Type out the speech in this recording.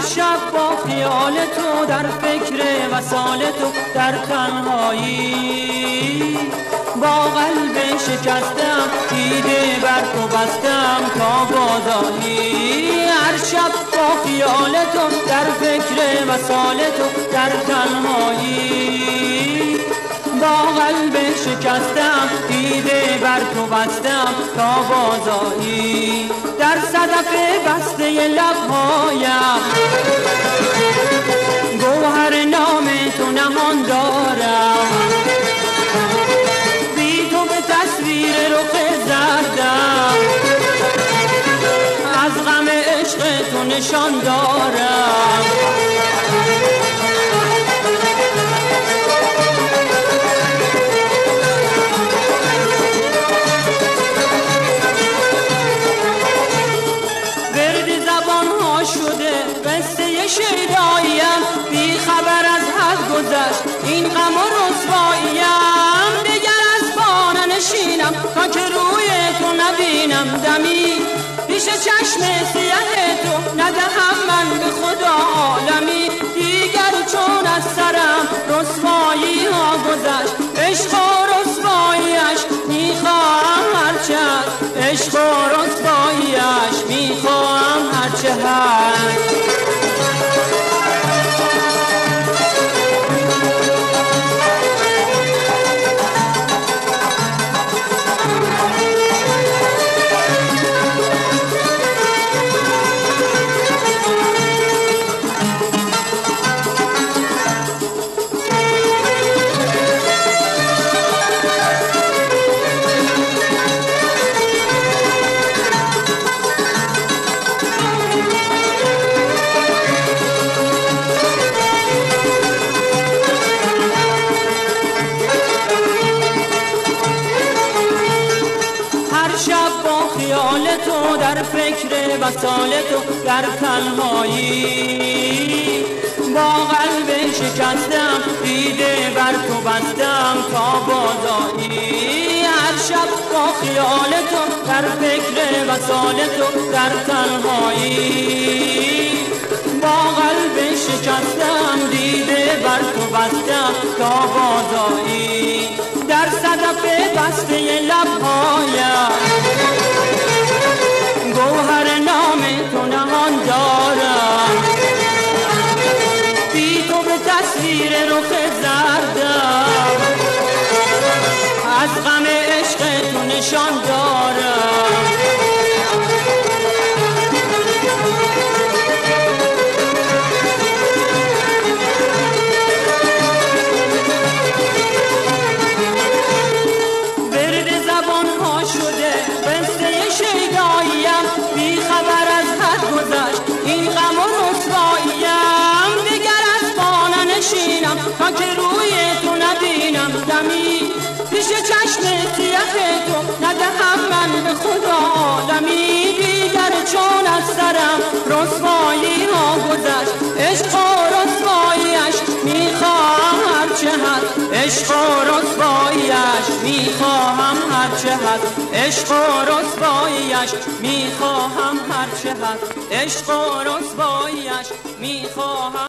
شب با خیال تو در فکر وسال تو در تنهایی. با قلب شکستم دیده بر تو بستم تا بازایی هر شب با خیال تو در فکر وسال تو در تنهایی. با قلب شکستم دیده بر تو بستم تا بازایی در صدف بسته لبهایم عشق تو نشان دارم. شده قصه شیداییم. بی خبر از حد گذشت این غم و رسواییم. دیگر از بانه نشینم تا که روی تو نبینم. دمی پیش چشم سیه تو ندهم من به خدا عالمی. دیگر چون از سرم رسوایی ها گذشت. عشق و رسواییش می‌خواهم هرچند. عشق و در فکر وسال تو در تنهایی با قلب شکستم دیده بر تو بستم تا بازایی. هر شب با خیال تو در فکر وسال تو در تنهایی با قلب شکستم دیده بر تو بستم تا بازایی. در صدف بسته لبهایم. تصویر رخ زردم از غم عشق تو نشان دارم. دمی پیش چشم سیه تو ندهم من به خدا عالمی دیگر چون از سرم رسوایی ها گذشت عشق و رسواییش می‌خواهم هرچه هست. عشق و رسواییش می‌خواهم هرچه هست. عشق و رسواییش می‌خواهم هرچه هست. عشق و رسواییش می‌خواهم